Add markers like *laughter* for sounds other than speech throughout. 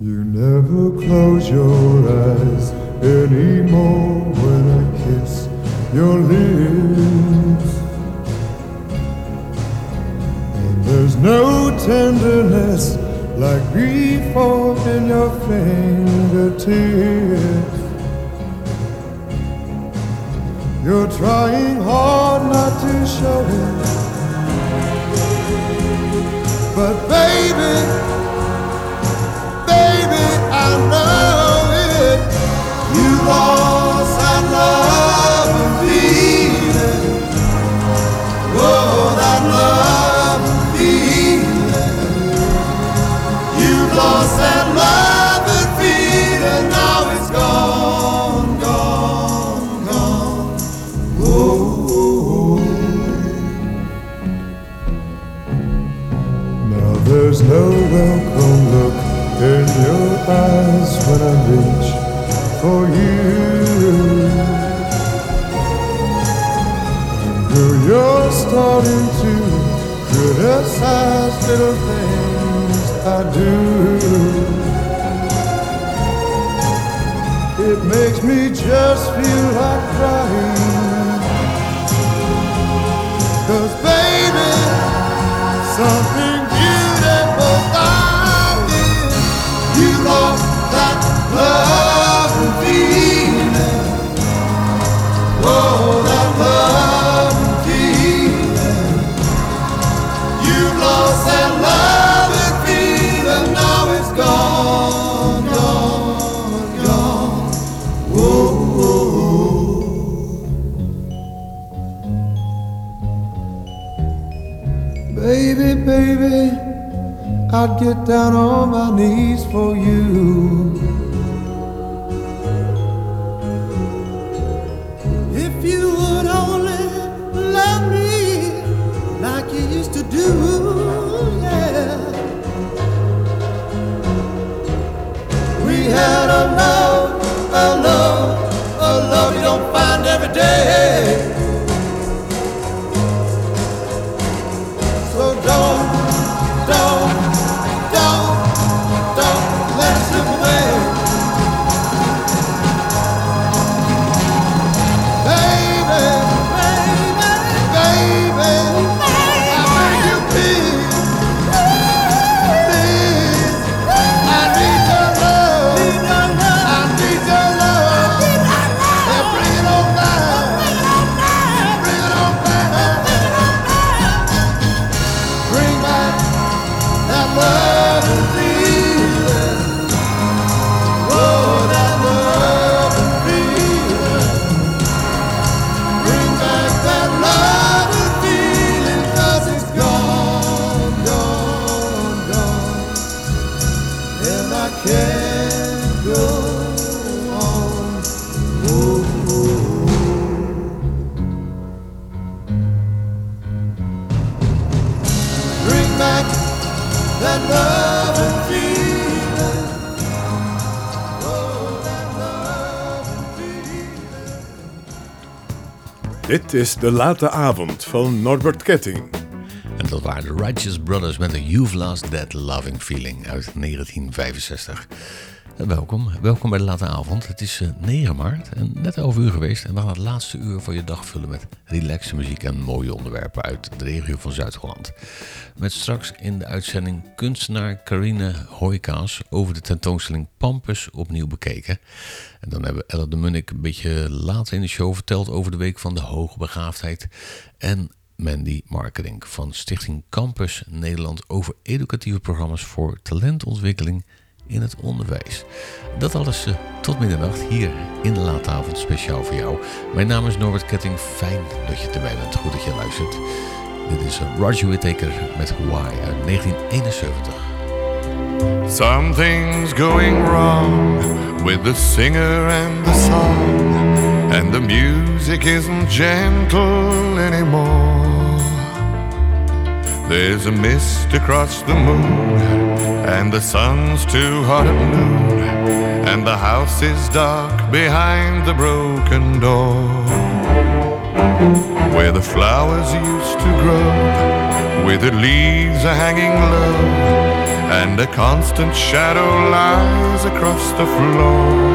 You never close your eyes anymore when I kiss your lips. And there's no tenderness like before in your fingertips. You're trying hard not to show it. But baby, there's no welcome look in your eyes when I reach for you. Girl, you're starting to criticize little things I do. It makes me just feel like crying. Baby, I'd get down on my knees for you. If you would only love me like you used to do, yeah. We had a love, a love, a love you don't find every day. Dit is de late avond van Norbert Ketting. En dat waren de Righteous Brothers met een You've Lost That Loving Feeling uit 1965. Eh, Welkom, welkom bij de late avond. Het is eh, 9 maart en net over uur geweest. En we gaan het laatste uur van je dag vullen met relaxe muziek en mooie onderwerpen uit de regio van Zuid-Holland. Met straks in de uitzending kunstenaar Carine Hoijkaas over de tentoonstelling Pampus opnieuw bekeken. En dan hebben Ella de Munnik een beetje later in de show verteld over de week van de hoogbegaafdheid. En Mandy Marketing van Stichting Campus Nederland over educatieve programma's voor talentontwikkeling in het onderwijs. Dat alles eh, tot middernacht hier in de late avond speciaal voor jou. Mijn naam is Norbert Ketting. Fijn dat je erbij bent. Goed dat je luistert. Dit is eh, Roger Whittaker met Hawaii uit 1971. Something's going wrong with the singer and the song, and the music isn't gentle anymore. There's a mist across the moon, and the sun's too hot at noon, and the house is dark behind the broken door. Where the flowers used to grow, withered leaves are hanging low, and a constant shadow lies across the floor.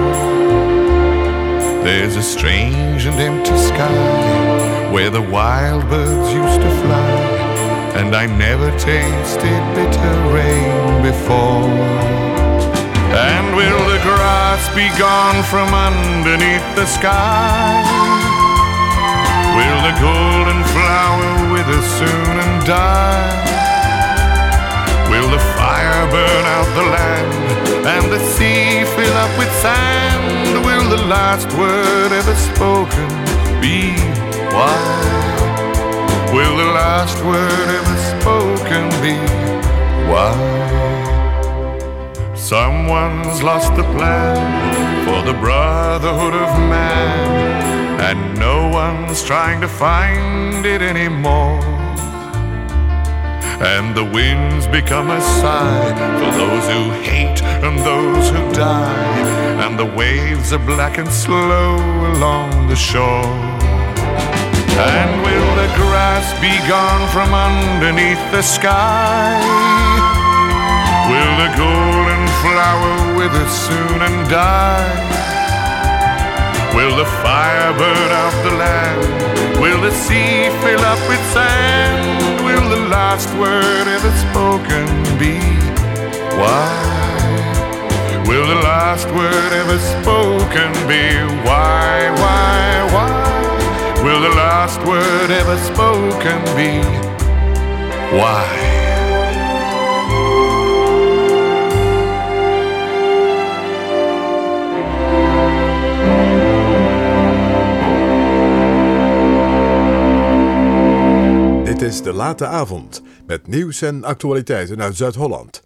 There's a strange and empty sky where the wild birds used to fly, and I never tasted bitter rain before. And will the grass be gone from underneath the sky? Will the golden flower wither soon and die? Will the fire burn out the land and the sea fill up with sand? Will the last word ever spoken be why? Will the last word ever spoken be why? Someone's lost the plan for the brotherhood of man and no one's trying to find it anymore. And the winds become a sigh for those who hate and those who die, and the waves are black and slow along the shore. And will the grass be gone from underneath the sky? Will the golden flower wither soon and die? Will the fire burn out the land? Will the sea fill up with sand? Will the last word ever spoken be? Why? Will the last word ever spoken be? Why, why, why? Will the last word ever spoken be? Why? is De Late Avond met nieuws en actualiteiten uit Zuid-Holland.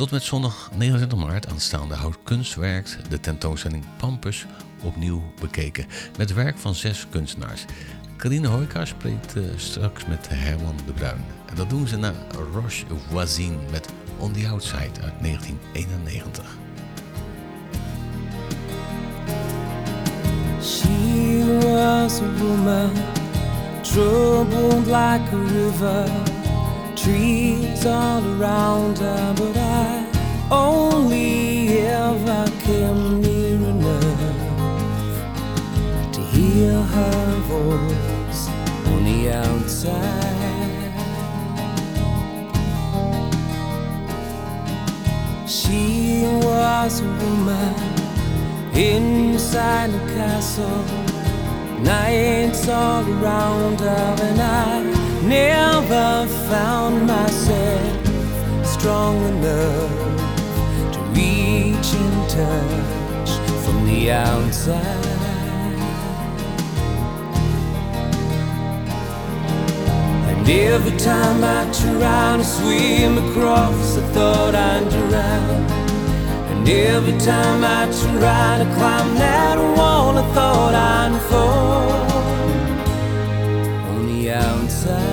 Tot met zondag 29 maart aanstaande houdt Kunstwerk de tentoonstelling Pampus opnieuw bekeken. Met werk van zes kunstenaars. Carine Hoijka spreekt eh, straks met Herman de Bruin. En dat doen ze na Roche Voisine met On the Outside uit 1991. She was a woman, troubled like a river, trees all around her, but I only ever came near enough to hear her voice on the outside. She was a woman inside a castle. Nights all around her, and I never found myself strong enough to reach and touch from the outside. And every time I try to swim across, I thought I'd drown. And every time I try to climb that wall, I thought I'd fall on the outside.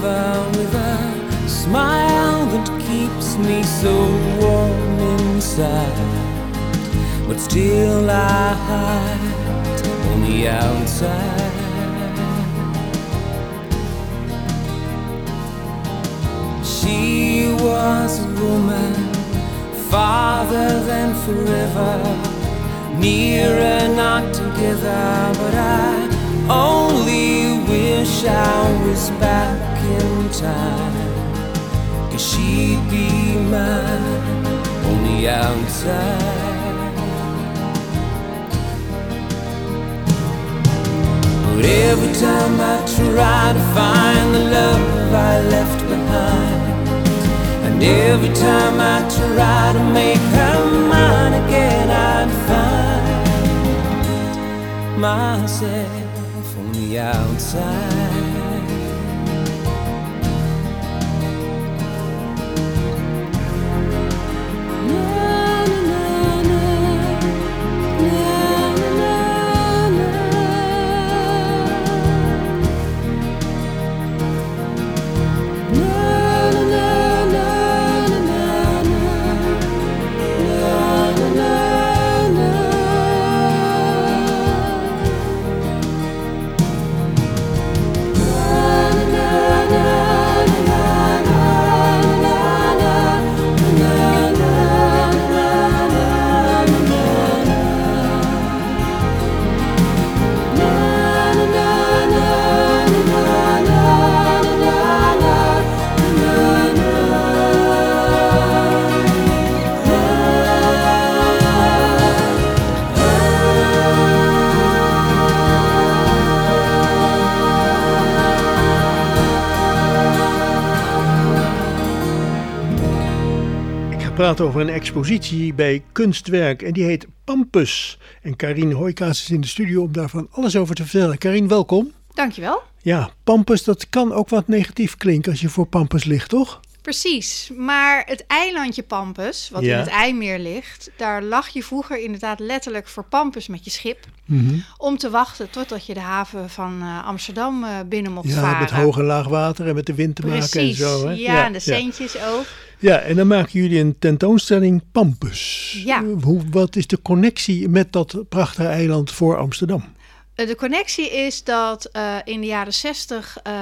With a smile that keeps me so warm inside. But still I hide on the outside. She was a woman farther than forever nearer, not together, but I only wish I was back in time. Cause she'd be mine on the outside. But every time I try to find the love I left behind. And every time I try to make her mine again, I'd find myself on the outside. Praten over een expositie bij Kunstwerk en die heet Pampus. En Karine Hoijkaas is in de studio om daarvan alles over te vertellen. Karine, welkom. Dankjewel. Ja, Pampus, dat kan ook wat negatief klinken als je voor Pampus ligt, toch? Precies. Maar het eilandje Pampus, wat Ja. in het IJmeer ligt, daar lag je vroeger inderdaad letterlijk voor Pampus met je schip. Mhm. Om te wachten totdat je de haven van eh, Amsterdam eh, binnen mocht Ja, varen. met hoog en laag water en met de wind te maken en zo. Hè? Ja, en de centjes ook. Ja, en dan maken jullie een tentoonstelling Pampus. Ja. Eh, Hoe, wat is de connectie met dat prachtige eiland voor Amsterdam? De connectie is dat in de jaren 60 eh,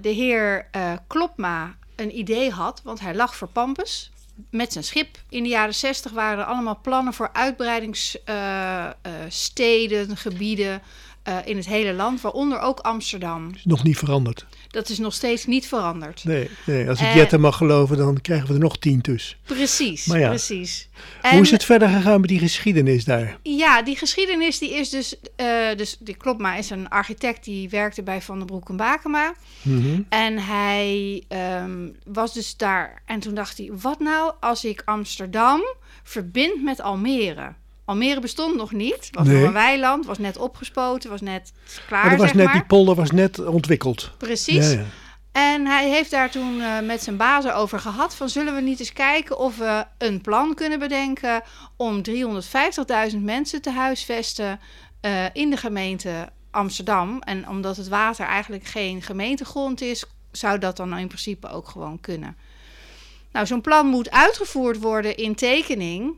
de heer Klopma een idee had, want hij lag voor Pampus met zijn schip. In de jaren 60 waren er allemaal plannen voor uitbreidingssteden, gebieden eh, in het hele land, waaronder ook Amsterdam. Is nog niet veranderd. Dat is nog steeds niet veranderd. Nee, nee als ik Eh, Jette mag geloven, dan krijgen we er nog tien tussen. Precies, Maar ja. precies. Hoe is het verder gegaan met die geschiedenis daar? Ja, die geschiedenis die is dus... eh dus die Klopma is een architect die werkte bij Van der Broek en Bakema. Mhm. En hij ehm, was dus daar. En toen dacht hij: wat nou als ik Amsterdam verbind met Almere? Almere bestond nog niet. Was Nee. nog een weiland, was net opgespoten, was net klaar. Maar was zeg net, maar. die polder was net ontwikkeld. Precies. Ja, ja. En hij heeft daar toen eh, met zijn bazen over gehad: van zullen we niet eens kijken of we een plan kunnen bedenken om 350.000 mensen te huisvesten eh, in de gemeente Amsterdam. En omdat het water eigenlijk geen gemeentegrond is, zou dat dan in principe ook gewoon kunnen. Nou, zo'n plan moet uitgevoerd worden in tekening.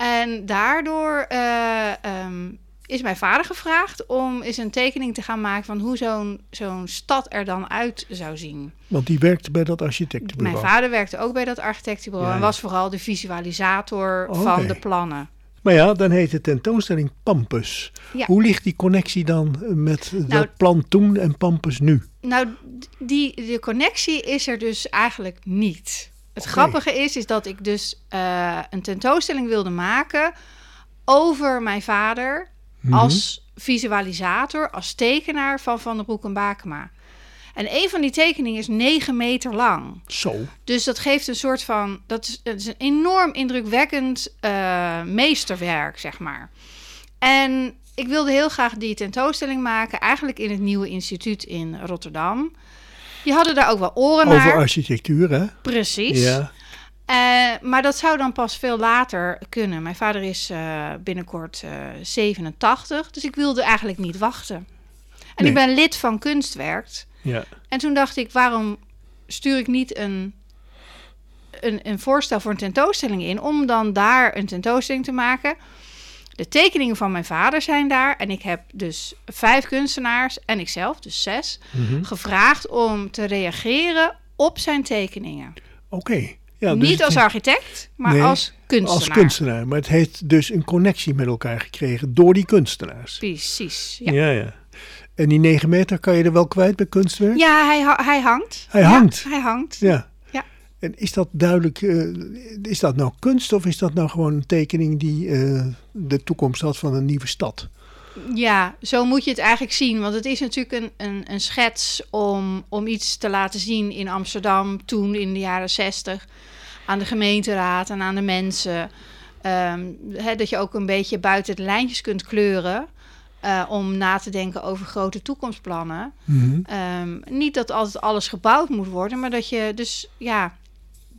En daardoor eh, ehm, is mijn vader gevraagd om eens een tekening te gaan maken van hoe zo'n zo'n stad er dan uit zou zien. Want die werkte bij dat architectenbureau. Mijn vader werkte ook bij dat architectenbureau Ja, en was vooral de visualisator van de plannen. Maar ja, dan heet de tentoonstelling Pampus. Ja. Hoe ligt die connectie dan met Nou, dat plan toen en Pampus nu? Nou, die, die connectie is er dus eigenlijk niet. Het grappige is, is dat ik dus eh, een tentoonstelling wilde maken over mijn vader Mhm. als visualisator, als tekenaar van Van der Broek en Bakema. En een van die tekeningen is 9 meter lang. Zo. Dus dat geeft een soort van. Dat is een enorm indrukwekkend eh, meesterwerk, zeg maar. En ik wilde heel graag die tentoonstelling maken, eigenlijk in het nieuwe instituut in Rotterdam. Die hadden daar ook wel oren Over naar. architectuur, hè? Precies. Ja. Eh, maar dat zou dan pas veel later kunnen. Mijn vader is eh, binnenkort eh 87, dus ik wilde eigenlijk niet wachten. En Nee. ik ben lid van Kunstwerkt. ja. En toen dacht ik, waarom stuur ik niet een, een, een voorstel voor een tentoonstelling in... om dan daar een tentoonstelling te maken. De tekeningen van mijn vader zijn daar. En ik heb dus vijf kunstenaars en ikzelf, dus zes... Mhm. gevraagd om te reageren op zijn tekeningen. Oké. Ja, dus niet als architect, maar Nee, als kunstenaar. Als kunstenaar. Maar het heeft dus een connectie met elkaar gekregen door die kunstenaars. Precies, ja. Ja, ja. En die 9 meter kan je er wel kwijt bij kunstwerk? Ja, hij, hij hangt. Hij Ja, hangt? Hij hangt. Ja. En is dat duidelijk, eh, is dat nou kunst of is dat nou gewoon een tekening die eh, de toekomst had van een nieuwe stad? Ja, zo moet je het eigenlijk zien. Want het is natuurlijk een, een, een schets om, om iets te laten zien in Amsterdam toen in de jaren zestig. Aan de gemeenteraad en aan de mensen. Ehm, dat je ook een beetje buiten de lijntjes kunt kleuren. eh, om na te denken over grote toekomstplannen. Mhm. Ehm, niet dat altijd alles gebouwd moet worden, maar dat je dus ja.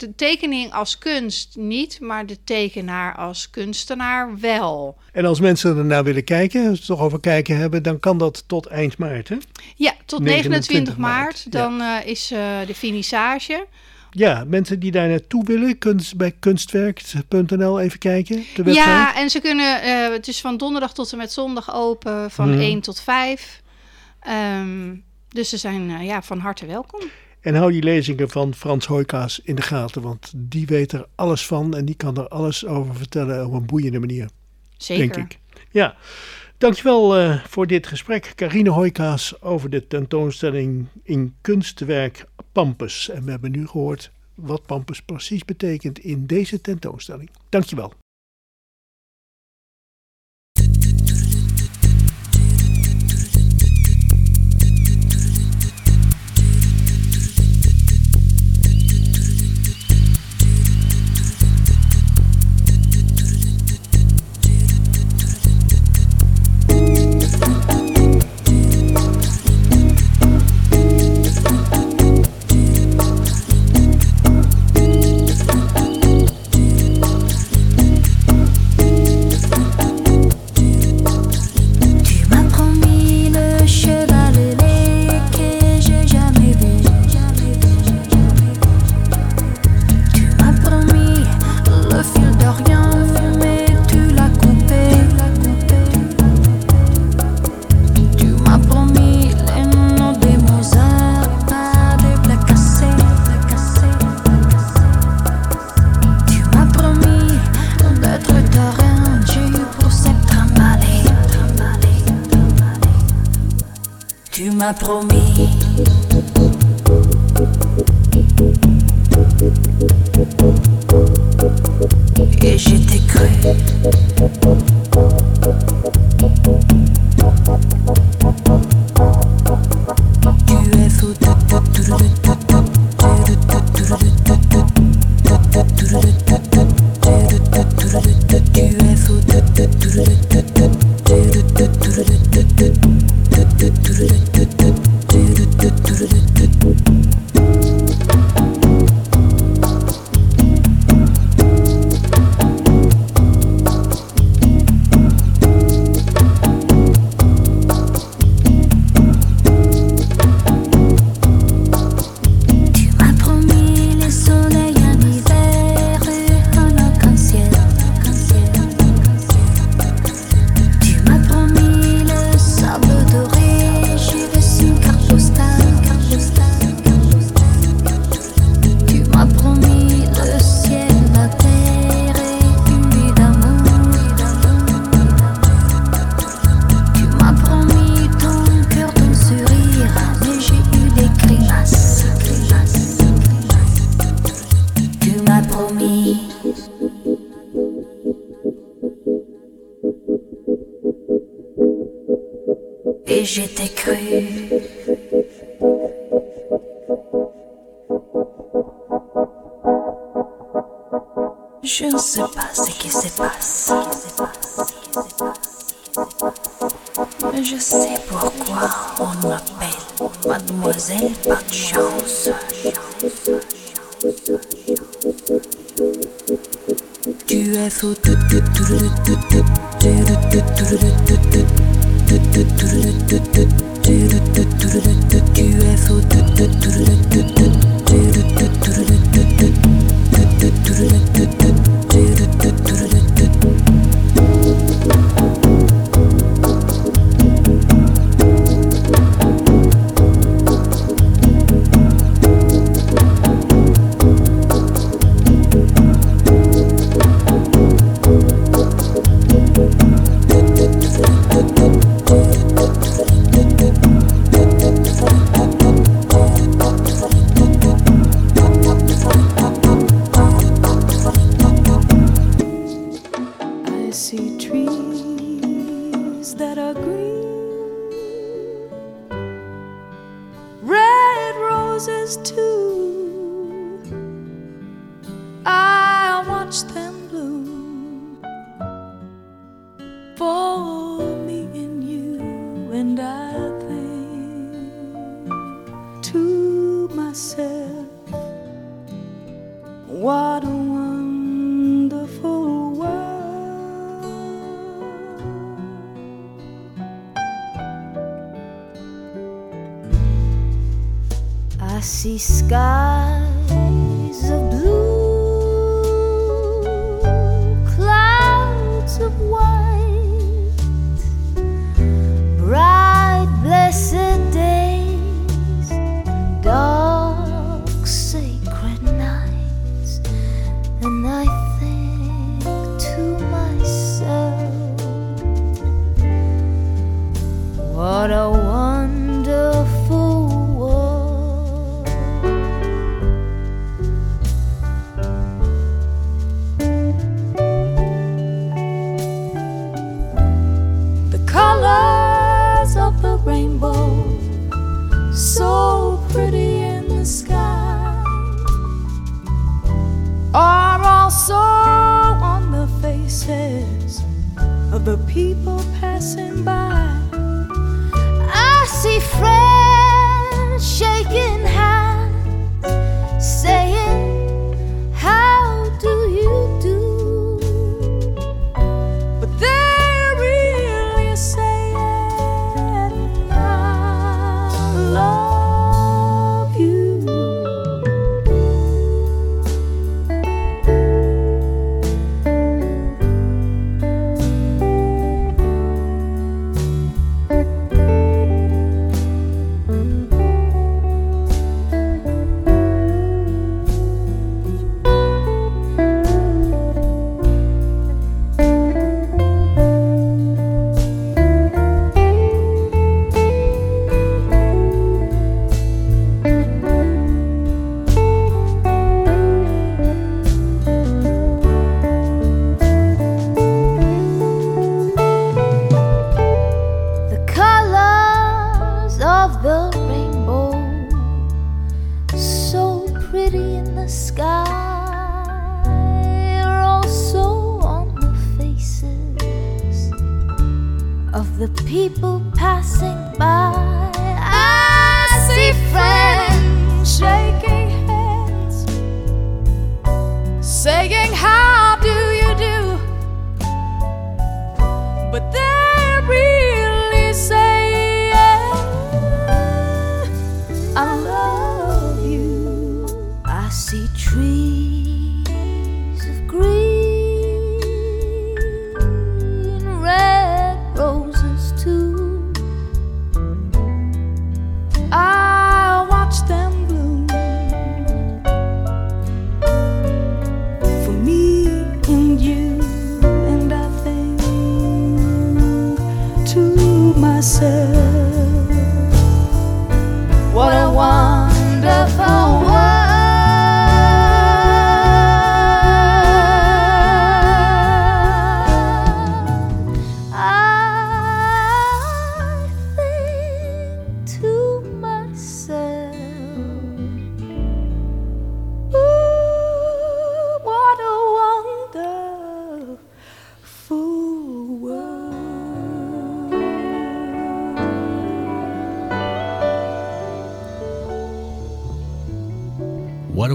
De tekening als kunst niet, maar de tekenaar als kunstenaar wel. En als mensen ernaar willen kijken, als het toch over kijken hebben, dan kan dat tot eind maart. Hè? Ja, tot 29 29 maart, maart. Dan eh, is eh, de finissage. Ja, mensen die daar naartoe willen, kunst, bij kunstwerk.nl even kijken. De website. Ja, en ze kunnen, eh, het is van donderdag tot en met zondag open, van Mhm. 1 tot 5. Ehm, dus ze zijn ja, van harte welkom. En hou die lezingen van Frans Hoijkaas in de gaten, want die weet er alles van en die kan er alles over vertellen op een boeiende manier, Zeker. denk ik. Ja, dankjewel eh voor dit gesprek. Carine Hoijkaas over de tentoonstelling in kunstwerk Pampus. En we hebben nu gehoord wat Pampus precies betekent in deze tentoonstelling. Dankjewel. prends roses too.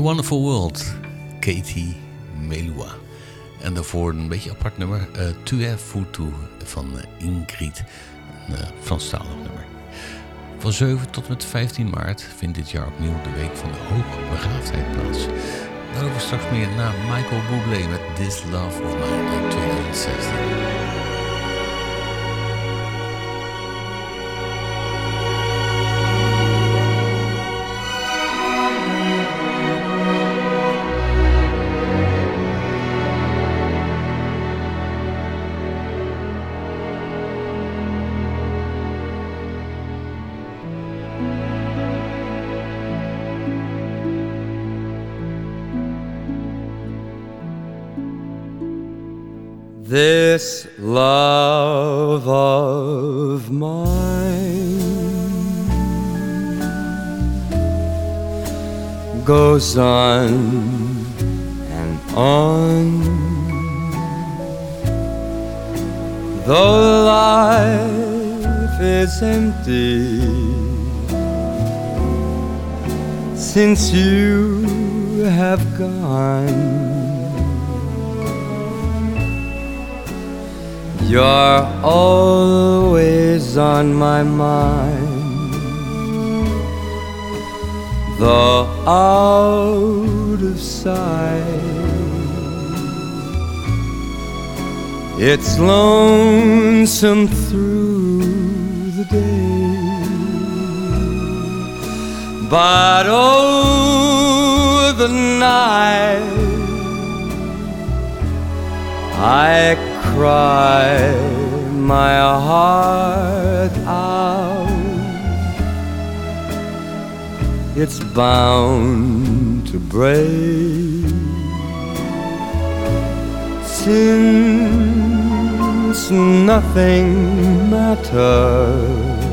Wonderful World, Katie Melua. En daarvoor een beetje apart nummer, uh, es foutu van eh, Ingrid, een uh, Franstalig nummer. Van 7 tot met 15 maart vindt dit jaar opnieuw de Week van de Hoogbegaafdheid plaats. Daarover straks meer na Michael Bublé met This Love of Mine uit 2016. Though out of sight. It's lonesome through the day, but oh, the night. I cry my heart out. It's bound to break since nothing matters.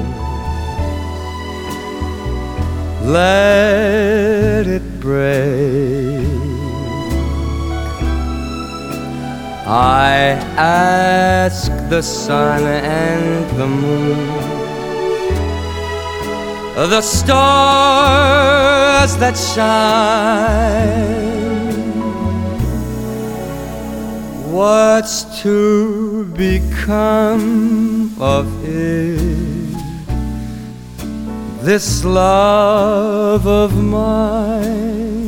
Let it break. I ask the sun and the moon, the stars that shine, what's to become of it? This love of mine.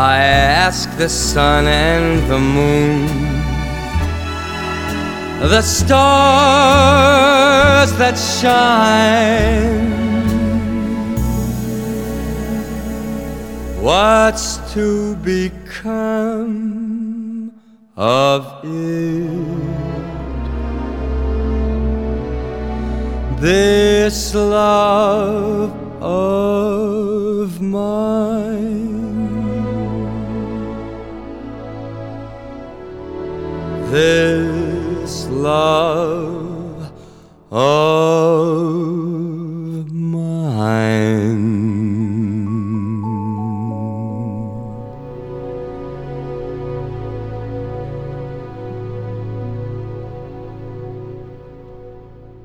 I ask the sun and the moon, the stars that shine. What's to become of it. This love of mine, this love of mine.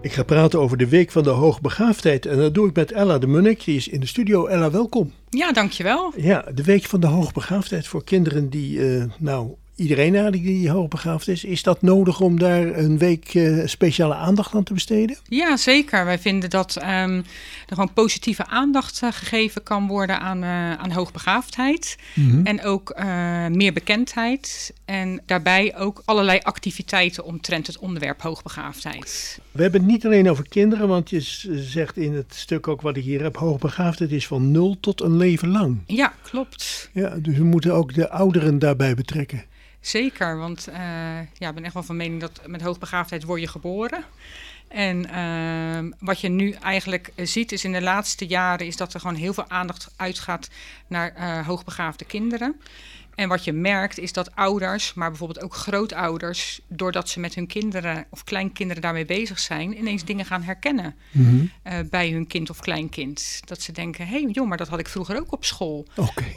Ik ga praten over de Week van de Hoogbegaafdheid. En dat doe ik met Ella de Munnik. Die is in de studio. Ella, welkom. Ja, dankjewel. Ja, de Week van de Hoogbegaafdheid voor kinderen die, eh, nou, iedereen die hoogbegaafd is. Is dat nodig om daar een week eh, speciale aandacht aan te besteden? Ja, zeker. Wij vinden dat ehm, er gewoon positieve aandacht eh, gegeven kan worden aan, eh, aan hoogbegaafdheid. En ook meer bekendheid. En daarbij ook allerlei activiteiten omtrent het onderwerp hoogbegaafdheid. We hebben het niet alleen over kinderen, want je zegt in het stuk ook wat ik hier heb, hoogbegaafdheid is van nul tot een leven lang. Ja, klopt. Ja, dus we moeten ook de ouderen daarbij betrekken. Zeker, want eh, ja, ik ben echt wel van mening dat met hoogbegaafdheid word je geboren. En ehm, wat je nu eigenlijk ziet is in de laatste jaren is dat er gewoon heel veel aandacht uitgaat naar eh, hoogbegaafde kinderen. En wat je merkt is dat ouders, maar bijvoorbeeld ook grootouders, doordat ze met hun kinderen of kleinkinderen daarmee bezig zijn, ineens dingen gaan herkennen eh, bij hun kind of kleinkind. Dat ze denken, hé hey, joh, maar dat had ik vroeger ook op school.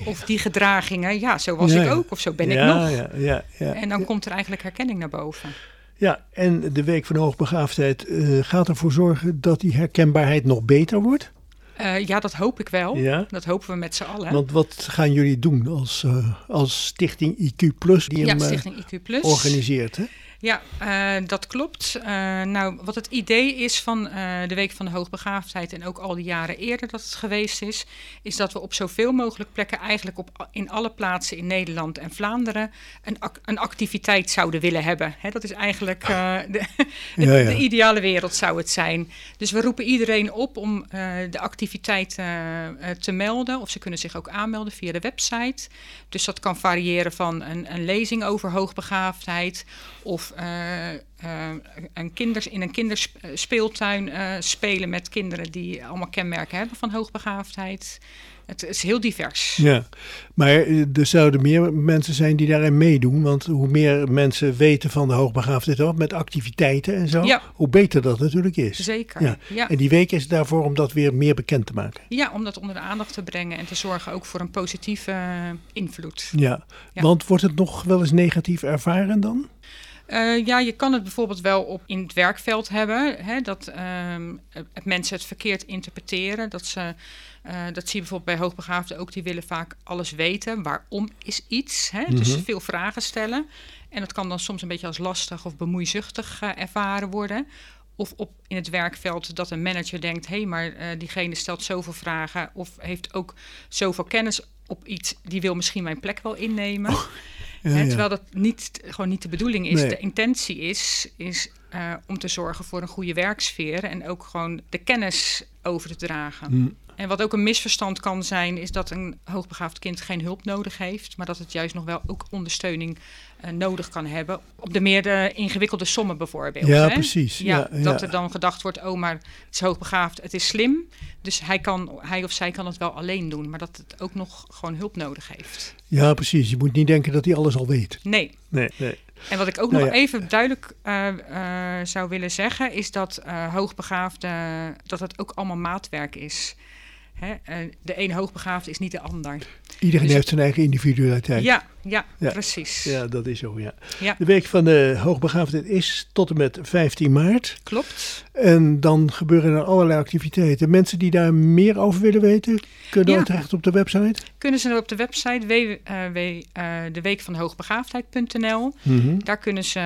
Of die gedragingen, ja, zo was Ja, ik ook, of zo ben ik ja, nog. Ja, ja, ja. En dan komt er eigenlijk herkenning naar boven. Ja, en de Week van Hoogbegaafdheid eh, gaat ervoor zorgen dat die herkenbaarheid nog beter wordt. Eh, ja, dat hoop ik wel. Ja. Dat hopen we met z'n allen. Want wat gaan jullie doen als, eh, als Stichting IQ Plus die ja, hem eh, Stichting IQ+. organiseert? Hè? Ja, eh, dat klopt. Eh, nou, wat het idee is van eh, de Week van de Hoogbegaafdheid en ook al die jaren eerder dat het geweest is, is dat we op zoveel mogelijk plekken eigenlijk op, in alle plaatsen in Nederland en Vlaanderen een, ac- een activiteit zouden willen hebben. Hè, dat is eigenlijk *laughs* de, Ja, ja. de ideale wereld zou het zijn. Dus we roepen iedereen op om de activiteit te melden. Of ze kunnen zich ook aanmelden via de website. Dus dat kan variëren van een, een lezing over hoogbegaafdheid. Of eh, eh, een kinders, in een kinderspeeltuin eh, spelen met kinderen die allemaal kenmerken hebben van hoogbegaafdheid. Het is heel divers. Ja, maar eh, er zouden meer mensen zijn die daarin meedoen. Want hoe meer mensen weten van de hoogbegaafdheid ook, met activiteiten en zo, Ja. hoe beter dat natuurlijk is. Zeker. Ja. Ja. En die week is daarvoor om dat weer meer bekend te maken. Ja, om dat onder de aandacht te brengen en te zorgen ook voor een positieve eh, invloed. Ja. Ja. want wordt het nog wel eens negatief ervaren dan? Eh, ja, je kan het bijvoorbeeld wel op in het werkveld hebben. Hè, dat ehm, het mensen het verkeerd interpreteren. Dat, ze, eh, dat zie je bijvoorbeeld bij hoogbegaafden ook. Die willen vaak alles weten. Waarom is iets? Hè? Dus Mhm. veel vragen stellen. En dat kan dan soms een beetje als lastig of bemoeizuchtig eh, ervaren worden. Of op in het werkveld dat een manager denkt... hé, hey, maar diegene stelt zoveel vragen... of heeft ook zoveel kennis op iets... die wil misschien mijn plek wel innemen. Ja, Hè, ja. terwijl dat niet, gewoon niet de bedoeling is. Nee. De intentie is, is eh, om te zorgen voor een goede werksfeer en ook gewoon de kennis over te dragen. Mm. En wat ook een misverstand kan zijn, is dat een hoogbegaafd kind geen hulp nodig heeft, maar dat het juist nog wel ook ondersteuning eh, nodig kan hebben. Op de meer de ingewikkelde sommen bijvoorbeeld. Ja, hè? precies. Ja, Ja, dat ja. er dan gedacht wordt, oh, maar het is hoogbegaafd, het is slim. Dus hij, kan, hij of zij kan het wel alleen doen, maar dat het ook nog gewoon hulp nodig heeft. Ja, precies. Je moet niet denken dat hij alles al weet. Nee, Nee, nee. en wat ik ook Nou nog ja. even duidelijk eh, eh, zou willen zeggen, is dat eh hoogbegaafde, dat het ook allemaal maatwerk is. Hè? eh, de een hoogbegaafde is niet de ander. Iedereen Dus- heeft zijn eigen individualiteit. Ja, ja, Ja. precies. Ja, dat is zo, ja. Ja. De week van de hoogbegaafdheid is tot en met 15 maart. Klopt. En dan gebeuren er allerlei activiteiten. Mensen die daar meer over willen weten, kunnen Ja. dan terecht op de website. Kunnen ze op de website www.deweekvandehoogbegaafdheid.nl. Mhm. Daar kunnen ze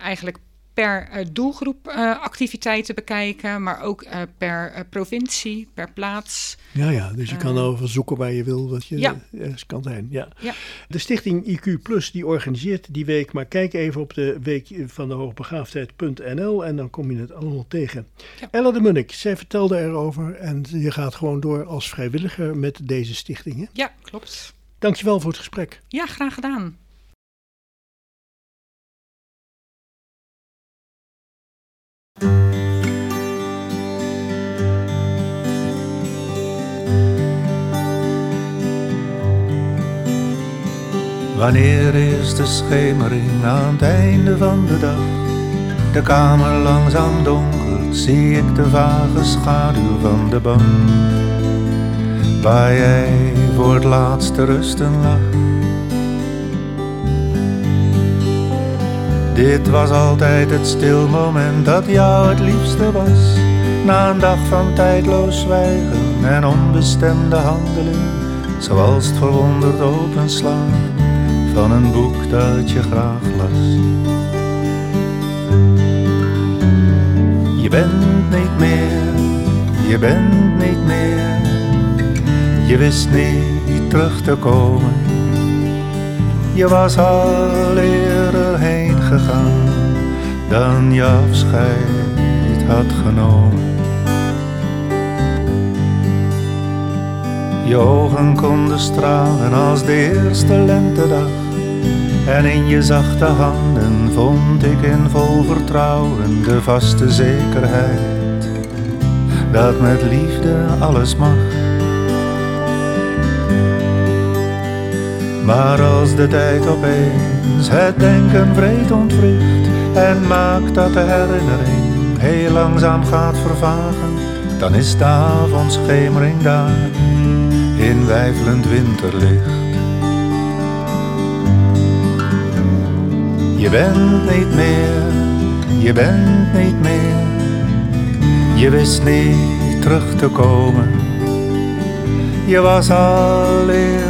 eigenlijk per eh, doelgroep eh, activiteiten bekijken, maar ook eh, per provincie, per plaats. Ja, ja, dus je kan over zoeken waar je wil, wat je ja. ergens kan zijn. Ja. Ja. De stichting IQ Plus die organiseert die week, maar kijk even op de week van de hoogbegaafdheid.nl en dan kom je het allemaal tegen. Ja. Ella de Munnik, zij vertelde erover en je gaat gewoon door als vrijwilliger met deze stichting. Hè? Ja, klopt. Dankjewel voor het gesprek. Ja, graag gedaan. Wanneer is de schemering aan het einde van de dag? De kamer langzaam donkert, zie ik de vage schaduw van de bank. Waar jij voor het laatste rusten lag. Dit was altijd het stil moment dat jou het liefste was. Na een dag van tijdloos zwijgen en onbestemde handeling. Zoals het verwonderd openslaan van een boek dat je graag las. Je bent niet meer, je bent niet meer. Je wist niet terug te komen. Je was al eerder heen dan je afscheid had genomen. Je ogen konden stralen als de eerste lentedag. En in je zachte handen vond ik in vol vertrouwen de vaste zekerheid dat met liefde alles mag. Maar als de tijd opeens het denken vreed ontwricht en maakt dat de herinnering heel langzaam gaat vervagen, dan is de avondschemering daar in wijfelend winterlicht. Je bent niet meer, je bent niet meer, je wist niet terug te komen. Je was al eerder heen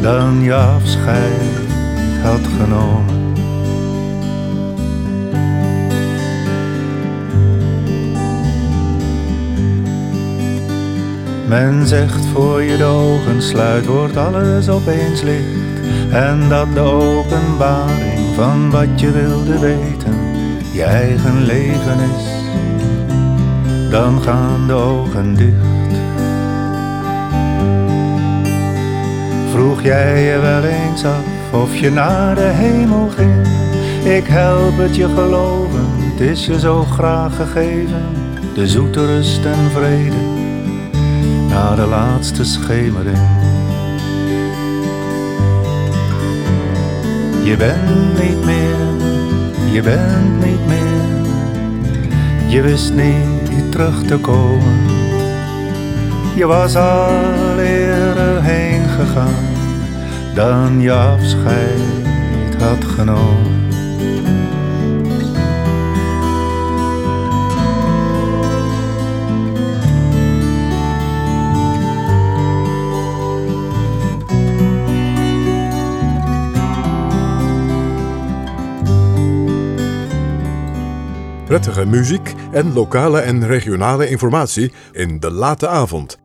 dan je afscheid had genomen. Men zegt voor je de ogen sluit wordt alles opeens licht. En dat de openbaring van wat je wilde weten Je eigen leven is. Dan gaan de ogen dicht Vroeg jij je wel eens af of je naar de hemel ging Ik help het je geloven, het is je zo graag gegeven De zoete rust en vrede na de laatste schemering. Je bent niet meer, je bent niet meer, je wist niet terug te komen. Je was al gegaan dan je afscheid had genomen. Prettige muziek en lokale en regionale informatie in de late avond.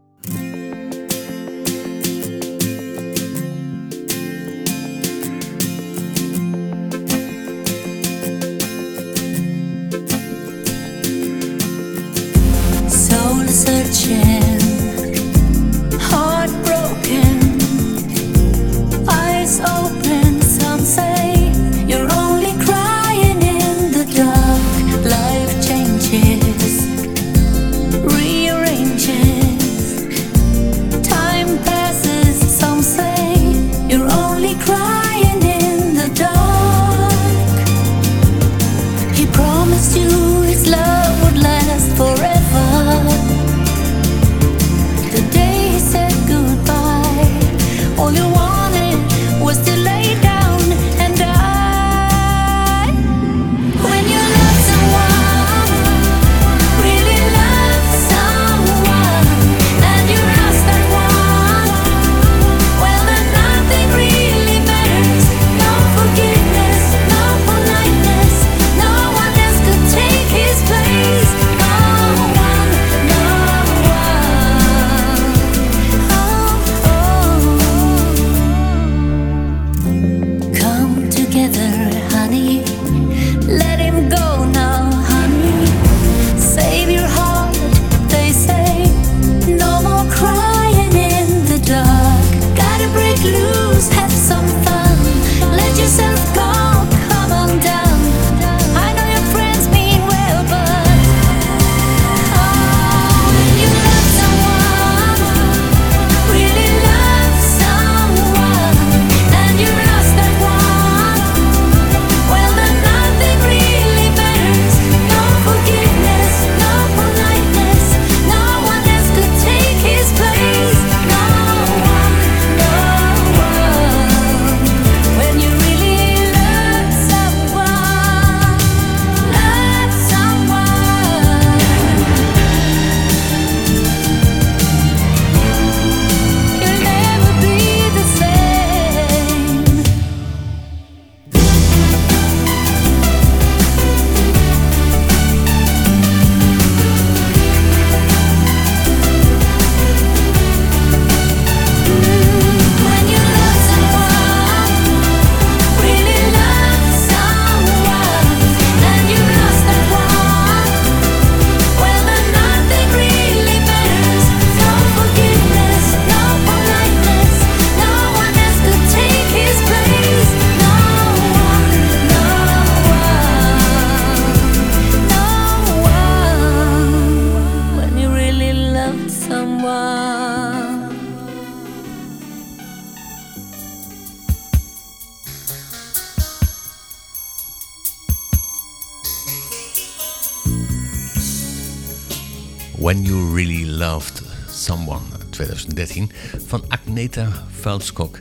2013 van Agneta Veldskok.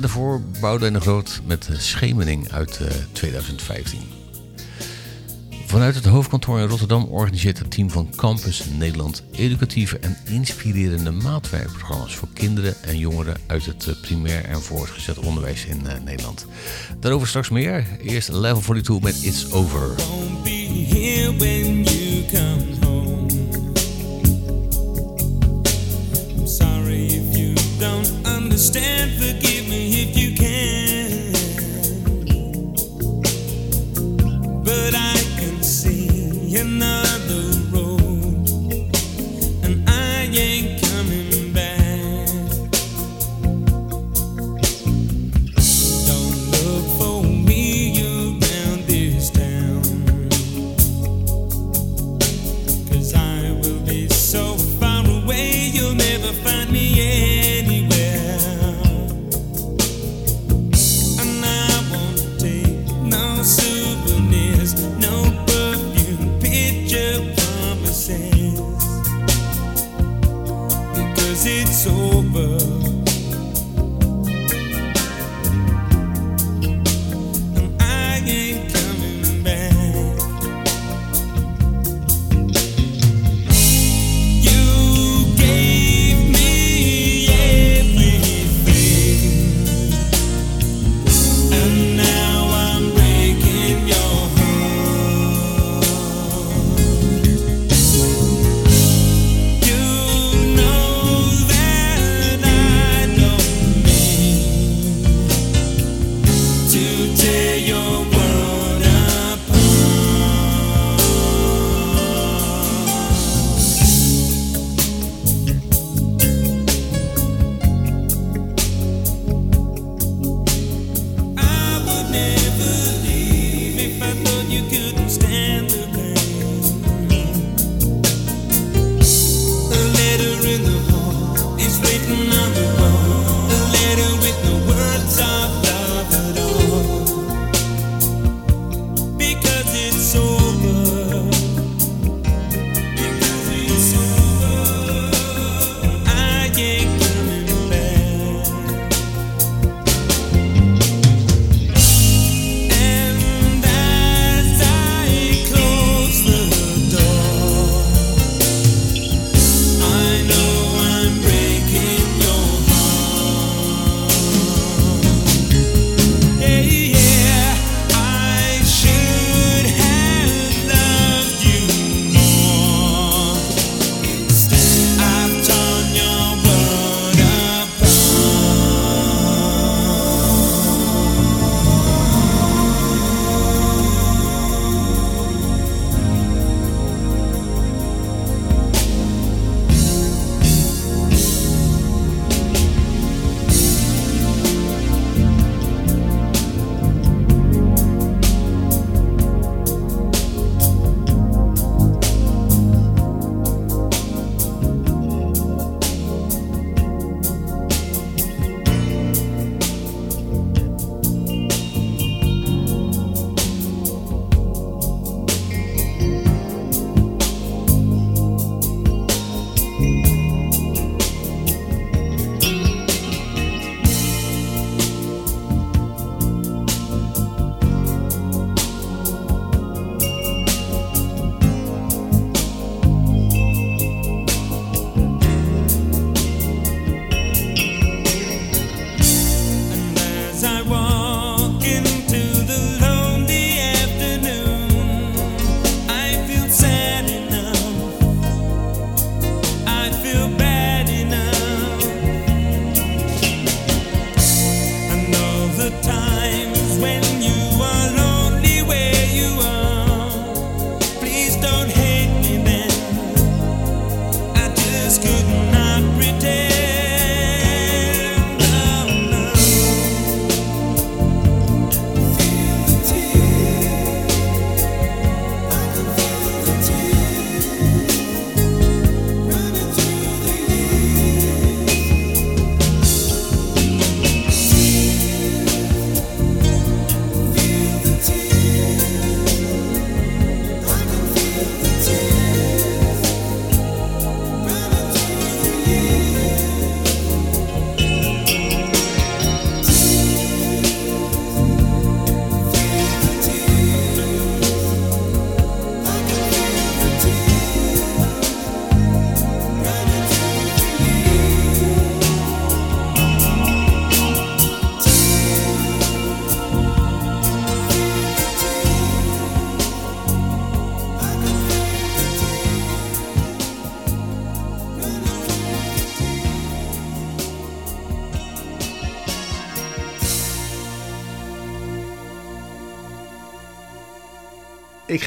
Daarvoor Boudewijn de Groot met Schemening uit 2015. Vanuit het hoofdkantoor in Rotterdam organiseert het team van Campus Nederland educatieve en inspirerende maatwerkprogramma's voor kinderen en jongeren uit het primair en voortgezet onderwijs in Nederland. Daarover straks meer. Eerst Level 42 met It's Over. Don't understand, forgive me if you can. But I can see road,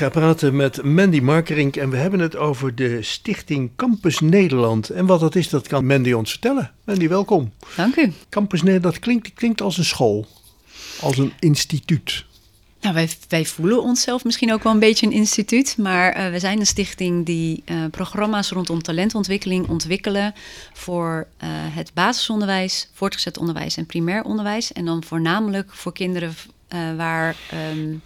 ga praten met Mandy Markerink en we hebben het over de stichting Campus Nederland. En wat dat is, dat kan Mandy ons vertellen. Mandy, welkom. Dank u. Campus Nederland, dat klinkt, klinkt als een school, als een instituut. Nou, wij, wij voelen onszelf misschien ook wel een beetje een instituut, maar uh, we zijn een stichting die uh, programma's rondom talentontwikkeling ontwikkelen voor uh, het basisonderwijs, voortgezet onderwijs en primair onderwijs. En dan voornamelijk voor kinderen waar um,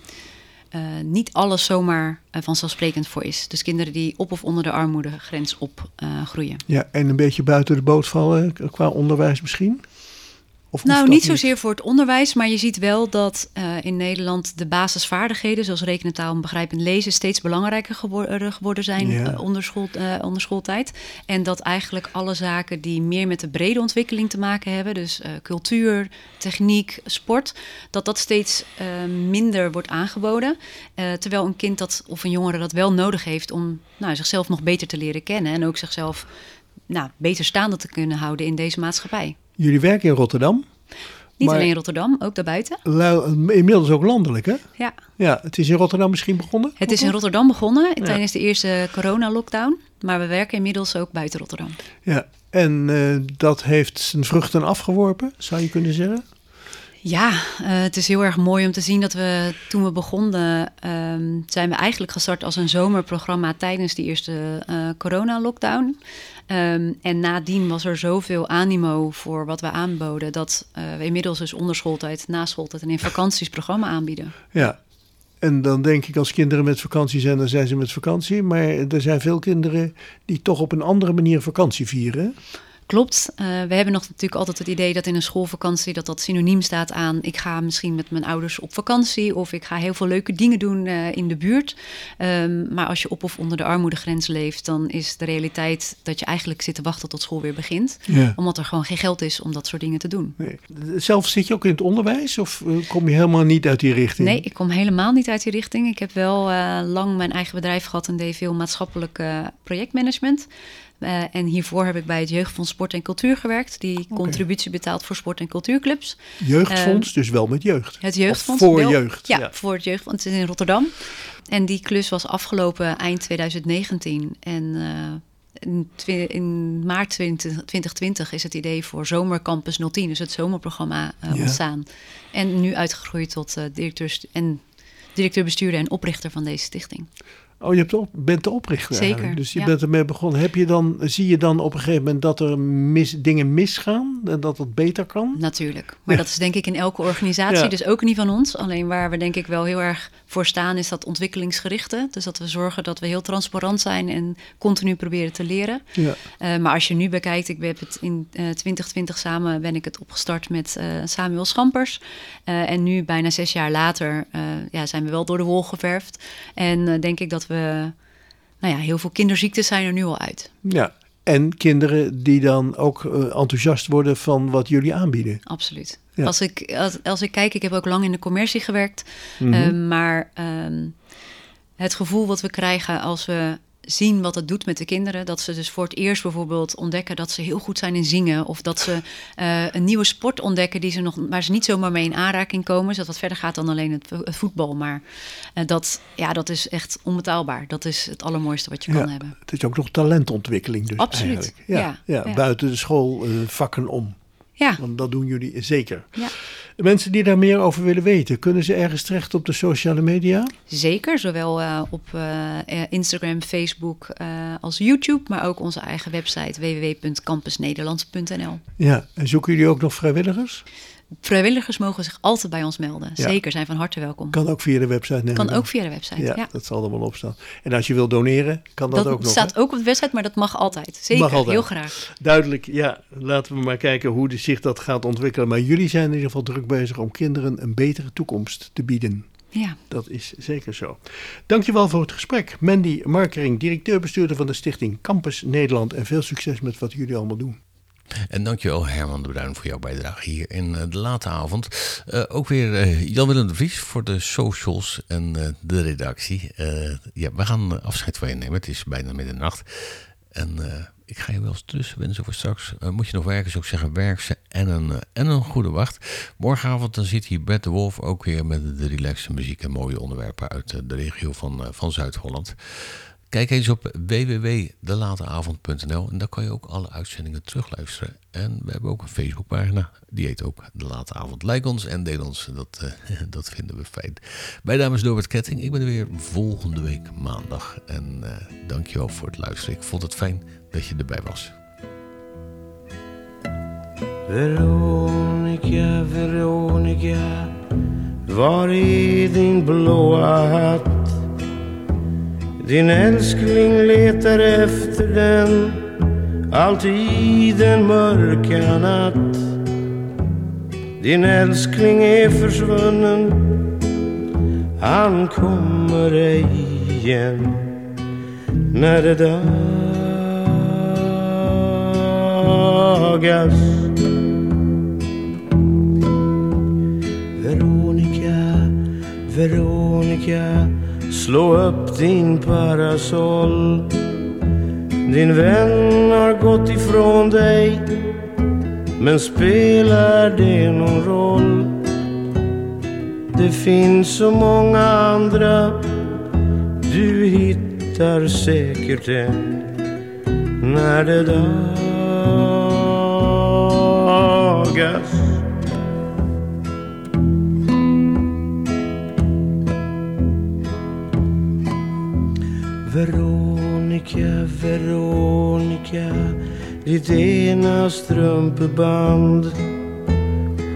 niet alles zomaar vanzelfsprekend voor is. Dus kinderen die op of onder de armoedegrens opgroeien. ja, en een beetje buiten de boot vallen qua onderwijs misschien? Of nou, niet zozeer voor het onderwijs, maar je ziet wel dat uh, in Nederland de basisvaardigheden, zoals rekenen, taal en begrijpend lezen, steeds belangrijker geworden, geworden zijn Ja. uh, onder, school, uh, onder schooltijd. En dat eigenlijk alle zaken die meer met de brede ontwikkeling te maken hebben, dus cultuur, techniek, sport, dat dat steeds minder wordt aangeboden. terwijl een kind dat, of een jongere dat wel nodig heeft om nou, zichzelf nog beter te leren kennen en ook zichzelf nou, beter staande te kunnen houden in deze maatschappij. Jullie werken in Rotterdam. Niet maar alleen in Rotterdam, ook daarbuiten. lu- Inmiddels ook landelijk, hè? Ja. Ja, het is in Rotterdam misschien begonnen? Het is in Rotterdam begonnen Ja. tijdens de eerste corona-lockdown. Maar we werken inmiddels ook buiten Rotterdam. Ja, en eh, dat heeft zijn vruchten afgeworpen, zou je kunnen zeggen? Ja, eh, het is heel erg mooi om te zien dat we toen we begonnen, ehm, zijn we eigenlijk gestart als een zomerprogramma tijdens die eerste eh, corona-lockdown. Ehm, en nadien was er zoveel animo voor wat we aanboden, dat eh, we inmiddels dus onder schooltijd, na schooltijd en in vakanties programma aanbieden. Ja. En dan denk ik als kinderen met vakantie zijn, dan zijn ze met vakantie. Maar er zijn veel kinderen die toch op een andere manier vakantie vieren. Klopt. Uh, we hebben nog natuurlijk altijd het idee dat in een schoolvakantie dat dat synoniem staat aan ik ga misschien met mijn ouders op vakantie of ik ga heel veel leuke dingen doen uh, in de buurt. Um, maar als je op of onder de armoedegrens leeft, dan is de realiteit dat je eigenlijk zit te wachten tot school weer begint. Ja. Omdat er gewoon geen geld is om dat soort dingen te doen. Nee. Zelf zit je ook in het onderwijs of eh, kom je helemaal niet uit die richting? Nee, ik kom helemaal niet uit die richting. Ik heb wel uh, lang mijn eigen bedrijf gehad en deed veel maatschappelijk projectmanagement. Uh, en hiervoor heb ik bij het Jeugdfonds Sport en Cultuur gewerkt, die okay. contributie betaalt voor sport- en cultuurclubs. Jeugdfonds, uh, dus wel met jeugd. Het Jeugdfonds. Of voor wel, jeugd. Ja, ja, voor het Jeugdfonds. Het is in Rotterdam. En die klus was afgelopen eind 2019. En uh, in, in, maart 20, 2020 is het idee voor Zomercampus 010, dus het zomerprogramma, ja. ontstaan. En nu uitgegroeid tot directeur, en directeur-bestuurder en oprichter van deze stichting. Oh, je hebt de op, bent de oprichter. Zeker. Eigenlijk. Dus je ja. bent ermee begonnen. Heb je dan, zie je dan op een gegeven moment dat er mis, dingen misgaan en dat het beter kan? Natuurlijk. Maar ja. dat is denk ik in elke organisatie, ja. dus ook niet van ons. Alleen waar we denk ik wel heel erg voor staan is dat ontwikkelingsgerichte. Dus dat we zorgen dat we heel transparant zijn en continu proberen te leren. Ja. Uh, maar als je nu bekijkt, ik heb het in uh, 2020 samen ben ik het opgestart met uh, Samuel Schampers. En nu bijna zes jaar later ja, zijn we wel door de wol geverfd. En denk ik dat we, nou ja, heel veel kinderziektes zijn er nu al uit. Ja, en kinderen die dan ook uh, enthousiast worden van wat jullie aanbieden. Absoluut. Ja. Als, ik, als, als ik kijk, ik heb ook lang in de commercie gewerkt. Mm -hmm. uh, maar um, het gevoel wat we krijgen als we zien wat het doet met de kinderen. Dat ze dus voor het eerst bijvoorbeeld ontdekken dat ze heel goed zijn in zingen. Of dat ze uh, een nieuwe sport ontdekken die ze nog, waar ze niet zomaar mee in aanraking komen. Zodat wat verder gaat dan alleen het, het voetbal. Maar uh, dat, ja, dat is echt onbetaalbaar. Dat is het allermooiste wat je ja, kan hebben. Het is ook nog talentontwikkeling dus Absoluut. Ja, ja, ja, ja, buiten de school uh, vakken om. Ja. Want dat doen jullie zeker. Ja. De mensen die daar meer over willen weten, kunnen ze ergens terecht op de sociale media? Zeker, zowel uh, op uh, Instagram, Facebook uh, als YouTube, maar ook onze eigen website www.campusnederland.nl. Ja, en zoeken jullie ook nog vrijwilligers? Vrijwilligers mogen zich altijd bij ons melden. Ja. Zeker, zijn van harte welkom. Kan ook via de website. Kan ook via de website, ja, ja, Dat zal er wel op staan. En als je wil doneren, kan dat, dat ook nog. Dat staat hè? ook op de website, maar dat mag altijd. Zeker, mag altijd. heel graag. Duidelijk, ja. Laten we maar kijken hoe de, zich dat gaat ontwikkelen. Maar jullie zijn in ieder geval druk bezig om kinderen een betere toekomst te bieden. Ja. Dat is zeker zo. Dankjewel voor het gesprek. Mandy Markering, directeur-bestuurder van de stichting Campus Nederland. En veel succes met wat jullie allemaal doen. En dankjewel Herman de Bruin voor jouw bijdrage hier in uh, de late avond. Uh, ook weer uh, Jan-Willem de Vries voor de socials en de redactie. ja, we gaan afscheid van je nemen. Het is bijna middernacht. En ik ga je wel eens tussen wensen voor straks. Moet je nog werken, zou ik zeggen, werk ze en een, en een goede wacht. Morgenavond dan zit hier Bert de Wolf ook weer met de relaxe muziek en mooie onderwerpen uit de regio van, van Zuid-Holland. Kijk eens op www.delateavond.nl en daar kan je ook alle uitzendingen terugluisteren. En we hebben ook een Facebookpagina, die heet ook De Late Avond. Like ons en deel ons, dat, uh, *laughs* dat vinden we fijn. Mijn naam is Norbert Ketting, ik ben er weer volgende week maandag. En uh, dankjewel voor het luisteren, ik vond het fijn dat je erbij was. Din älskling letar efter den alltid en mörka natt. Din älskling är försvunnen, han kommer ej igen när det dagas. Veronica, Veronica Slå upp din parasoll Din vän har gått ifrån dig Men spelar det någon roll? Det finns så många andra. Du hittar säkert en När det dagas. Veronica, Veronica Ditt ena strumpeband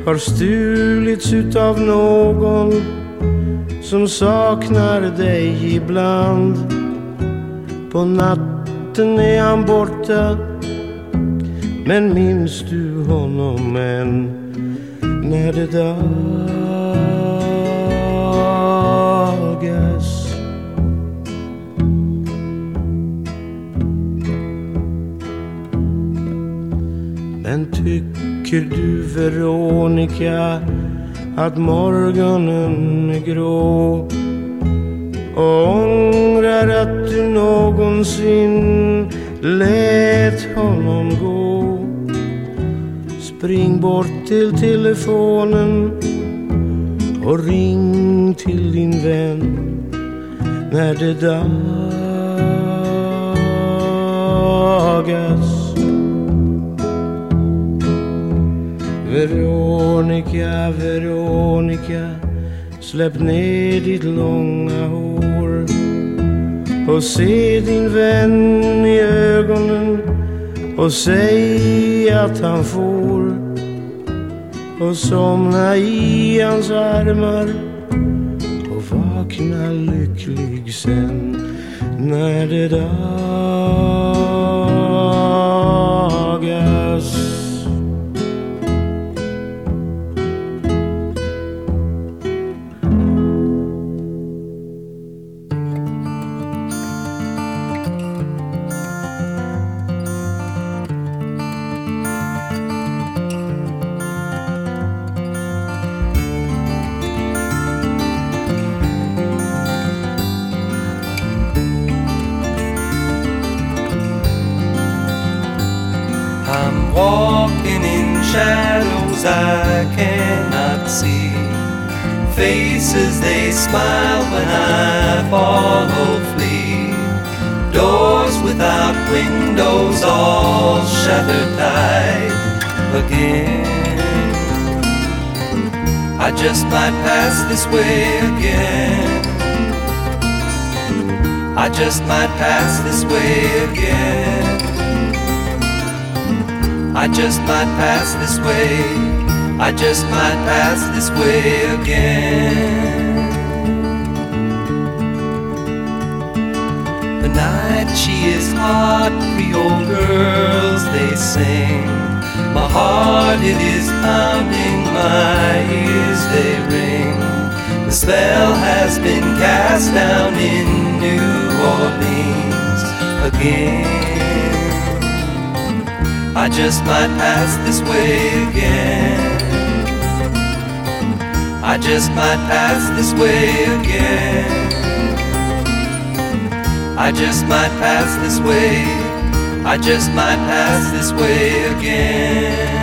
har stulits utav någon som saknar dig ibland. På natten är han borta men minns du honom än när det dagas? Men tycker du Veronica att morgonen är grå? Och ångrar att du någonsin lät honom gå? Spring bort till telefonen och ring till din vän när det dagas. Veronica, Veronica Släpp ner ditt långa hår och se din vän i ögonen och säg att han får och somna i hans armar och vakna lycklig sen när det dagas just might pass this way. I just might pass this way again. The night she is hot, old girls they sing. My heart it is pounding, my ears they ring. The spell has been cast down in New Orleans again. I just might pass this way again. I just might pass this way again. I just might pass this way. I just might pass this way again.